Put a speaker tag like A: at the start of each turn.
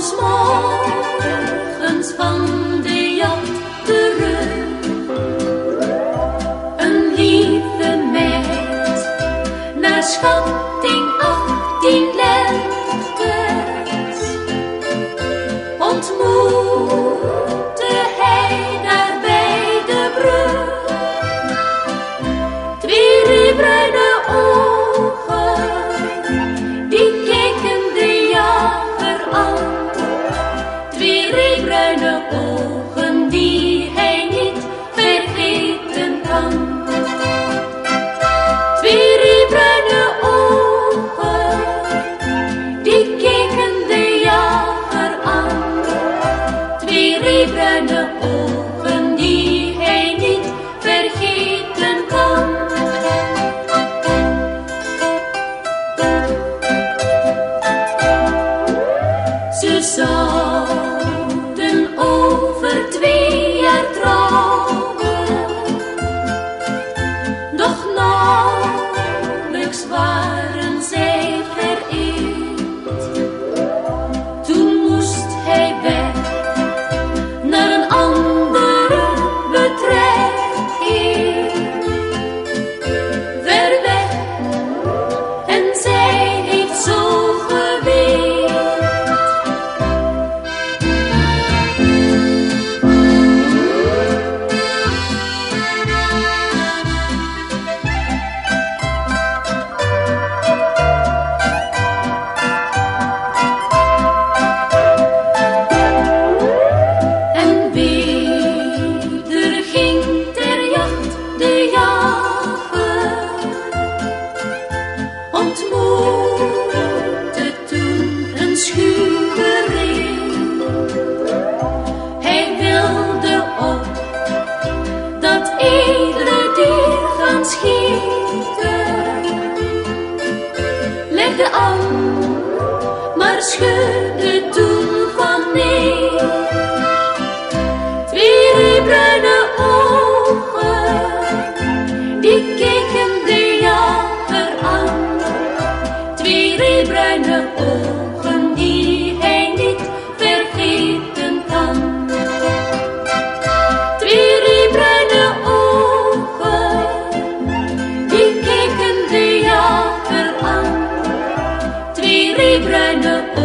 A: s van de jacht. Een lieve meid, naar schatting 18 ontmoet. song. maar schudde toen van nee. Twee bruine ogen, die keken de jager aan. Twee bruine ogen. Libre ne